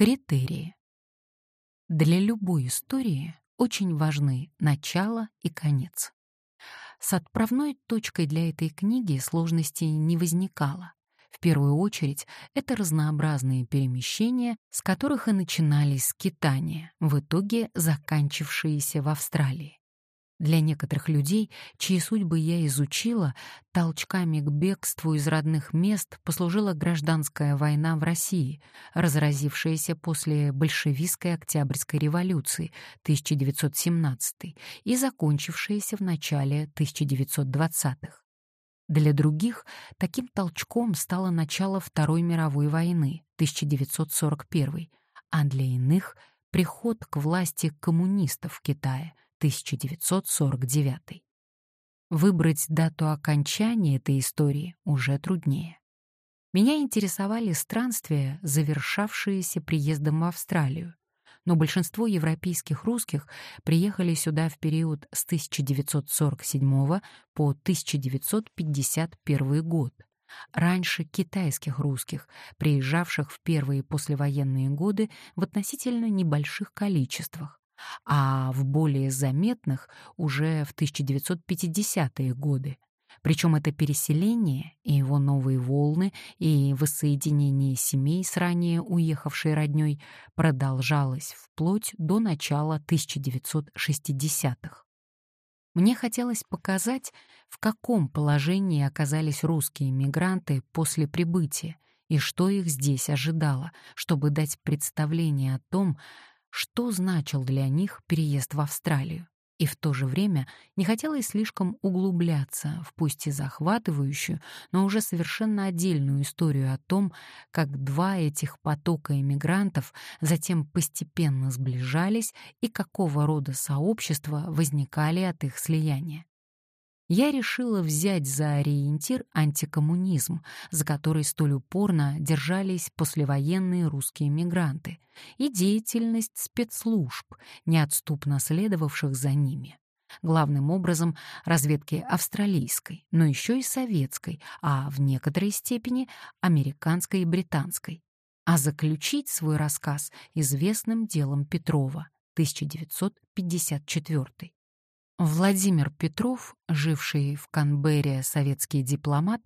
Критерии. Для любой истории очень важны начало и конец. С отправной точкой для этой книги сложностей не возникало. В первую очередь, это разнообразные перемещения, с которых и начинались скитания, в итоге заканчившиеся в Австралии. Для некоторых людей, чьи судьбы я изучила, толчками к бегству из родных мест послужила гражданская война в России, разразившаяся после большевистской Октябрьской революции 1917 и закончившаяся в начале 1920-х. Для других таким толчком стало начало Второй мировой войны 1941, а для иных — приход к власти коммунистов в Китае 1949. Выбрать дату окончания этой истории уже труднее. Меня интересовали странствия, завершавшиеся приездом в Австралию, но большинство европейских русских приехали сюда в период с 1947 по 1951 год, раньше китайских русских, приезжавших в первые послевоенные годы в относительно небольших количествах, а в более заметных уже в 1950-е годы. Причем это переселение и его новые волны и воссоединение семей с ранее уехавшей роднёй продолжалось вплоть до начала 1960-х. Мне хотелось показать, в каком положении оказались русские мигранты после прибытия и что их здесь ожидало, чтобы дать представление о том, что значил для них переезд в Австралию. И в то же время не хотелось слишком углубляться в пусть и захватывающую, но уже совершенно отдельную историю о том, как два этих потока иммигрантов затем постепенно сближались и какого рода сообщества возникали от их слияния я решила взять за ориентир антикоммунизм, за который столь упорно держались послевоенные русские мигранты, и деятельность спецслужб, неотступно следовавших за ними. Главным образом разведки австралийской, но еще и советской, а в некоторой степени американской и британской. А заключить свой рассказ известным делом Петрова, 1954. Владимир Петров, живший в Канберре советский дипломат,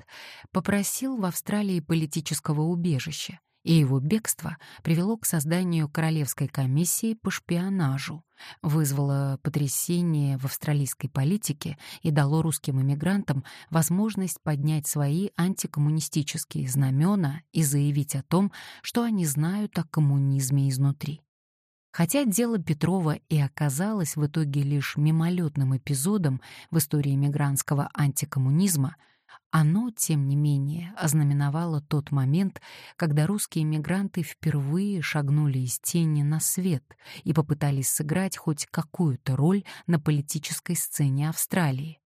попросил в Австралии политического убежища, и его бегство привело к созданию Королевской комиссии по шпионажу, вызвало потрясение в австралийской политике и дало русским эмигрантам возможность поднять свои антикоммунистические знамена и заявить о том, что они знают о коммунизме изнутри. Хотя дело Петрова и оказалось в итоге лишь мимолетным эпизодом в истории мигрантского антикоммунизма, оно, тем не менее, ознаменовало тот момент, когда русские мигранты впервые шагнули из тени на свет и попытались сыграть хоть какую-то роль на политической сцене Австралии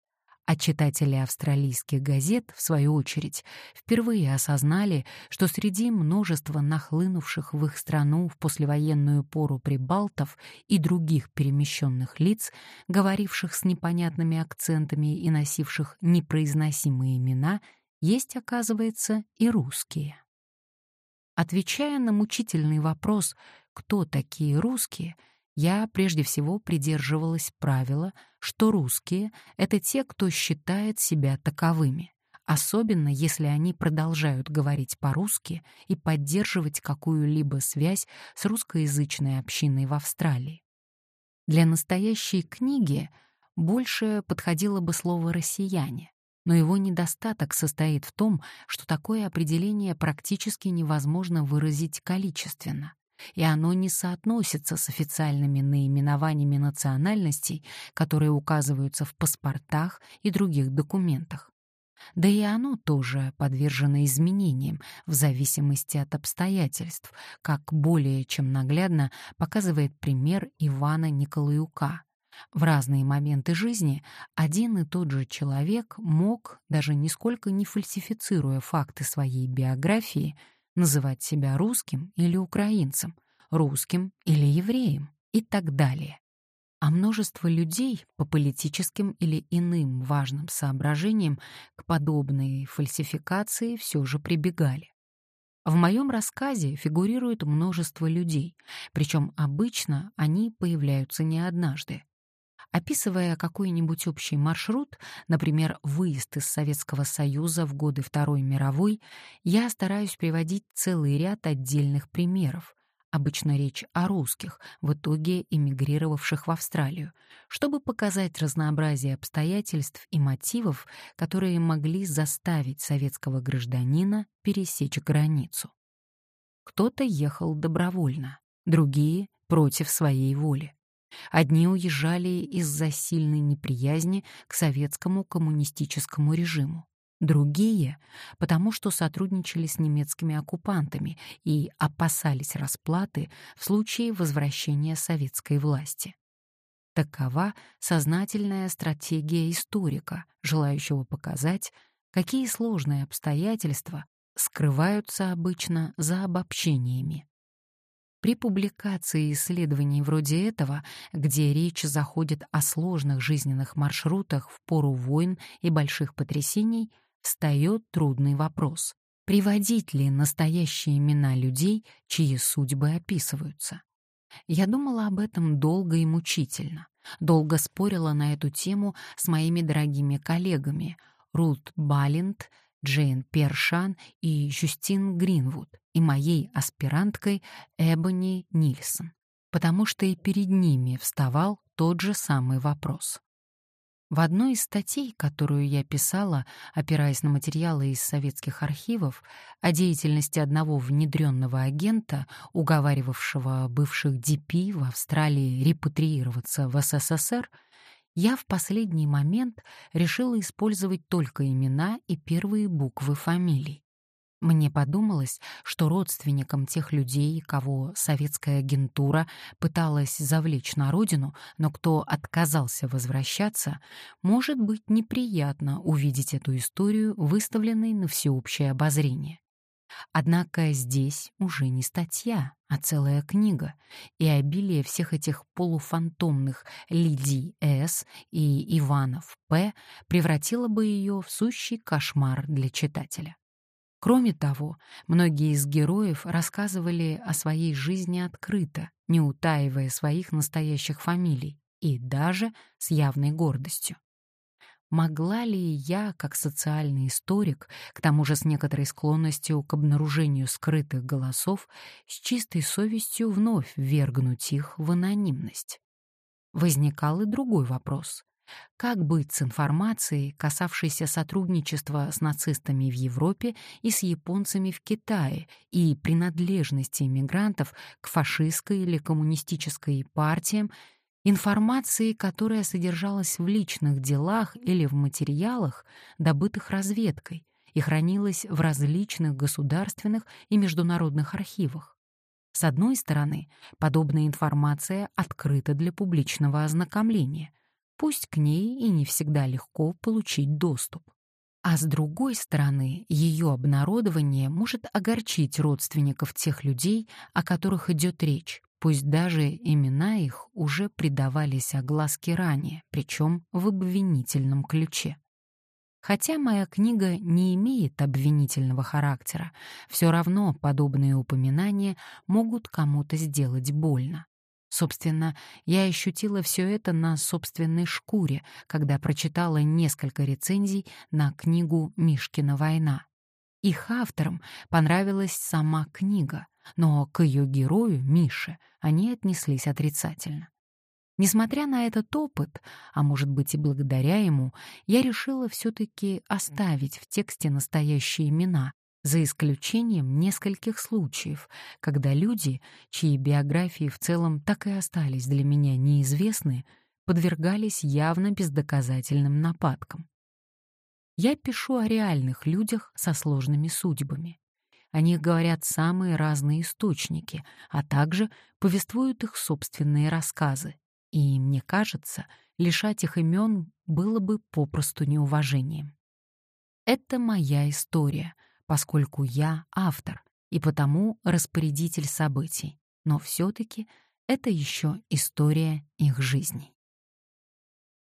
а читатели австралийских газет, в свою очередь, впервые осознали, что среди множества нахлынувших в их страну в послевоенную пору прибалтов и других перемещенных лиц, говоривших с непонятными акцентами и носивших непроизносимые имена, есть, оказывается, и русские. Отвечая на мучительный вопрос «Кто такие русские?», я прежде всего придерживалась правила, что русские — это те, кто считает себя таковыми, особенно если они продолжают говорить по-русски и поддерживать какую-либо связь с русскоязычной общиной в Австралии. Для настоящей книги больше подходило бы слово «россияне», но его недостаток состоит в том, что такое определение практически невозможно выразить количественно и оно не соотносится с официальными наименованиями национальностей, которые указываются в паспортах и других документах. Да и оно тоже подвержено изменениям в зависимости от обстоятельств, как более чем наглядно показывает пример Ивана Николаюка. В разные моменты жизни один и тот же человек мог, даже нисколько не фальсифицируя факты своей биографии, называть себя русским или украинцем, русским или евреем и так далее. А множество людей по политическим или иным важным соображениям к подобной фальсификации все же прибегали. В моем рассказе фигурирует множество людей, причем обычно они появляются не однажды. Описывая какой-нибудь общий маршрут, например, выезд из Советского Союза в годы Второй мировой, я стараюсь приводить целый ряд отдельных примеров, обычно речь о русских, в итоге эмигрировавших в Австралию, чтобы показать разнообразие обстоятельств и мотивов, которые могли заставить советского гражданина пересечь границу. Кто-то ехал добровольно, другие — против своей воли. Одни уезжали из-за сильной неприязни к советскому коммунистическому режиму, другие — потому что сотрудничали с немецкими оккупантами и опасались расплаты в случае возвращения советской власти. Такова сознательная стратегия историка, желающего показать, какие сложные обстоятельства скрываются обычно за обобщениями. При публикации исследований вроде этого, где речь заходит о сложных жизненных маршрутах в пору войн и больших потрясений, встает трудный вопрос. Приводить ли настоящие имена людей, чьи судьбы описываются? Я думала об этом долго и мучительно. Долго спорила на эту тему с моими дорогими коллегами Рут Балент, Джейн Першан и Жюстин Гринвуд и моей аспиранткой Эбони Нильсон, потому что и перед ними вставал тот же самый вопрос. В одной из статей, которую я писала, опираясь на материалы из советских архивов, о деятельности одного внедренного агента, уговаривавшего бывших ДП в Австралии репатриироваться в СССР, я в последний момент решила использовать только имена и первые буквы фамилий. Мне подумалось, что родственникам тех людей, кого советская агентура пыталась завлечь на родину, но кто отказался возвращаться, может быть неприятно увидеть эту историю, выставленной на всеобщее обозрение. Однако здесь уже не статья, а целая книга, и обилие всех этих полуфантомных Лидий С. и Иванов П. превратило бы ее в сущий кошмар для читателя. Кроме того, многие из героев рассказывали о своей жизни открыто, не утаивая своих настоящих фамилий, и даже с явной гордостью. Могла ли я, как социальный историк, к тому же с некоторой склонностью к обнаружению скрытых голосов, с чистой совестью вновь вергнуть их в анонимность? Возникал и другой вопрос. Как быть с информацией, касавшейся сотрудничества с нацистами в Европе и с японцами в Китае и принадлежности иммигрантов к фашистской или коммунистической партиям информации, которая содержалась в личных делах или в материалах, добытых разведкой и хранилась в различных государственных и международных архивах. С одной стороны, подобная информация открыта для публичного ознакомления, пусть к ней и не всегда легко получить доступ. А с другой стороны, ее обнародование может огорчить родственников тех людей, о которых идет речь, Пусть даже имена их уже предавались огласке ранее, причем в обвинительном ключе. Хотя моя книга не имеет обвинительного характера, все равно подобные упоминания могут кому-то сделать больно. Собственно, я ощутила все это на собственной шкуре, когда прочитала несколько рецензий на книгу «Мишкина война». Их авторам понравилась сама книга, но к ее герою, Мише, они отнеслись отрицательно. Несмотря на этот опыт, а может быть и благодаря ему, я решила все-таки оставить в тексте настоящие имена, за исключением нескольких случаев, когда люди, чьи биографии в целом так и остались для меня неизвестны, подвергались явно бездоказательным нападкам. Я пишу о реальных людях со сложными судьбами. О них говорят самые разные источники, а также повествуют их собственные рассказы. И, мне кажется, лишать их имен было бы попросту неуважением. Это моя история, поскольку я автор и потому распорядитель событий, но все-таки это еще история их жизней.